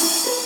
Jesus.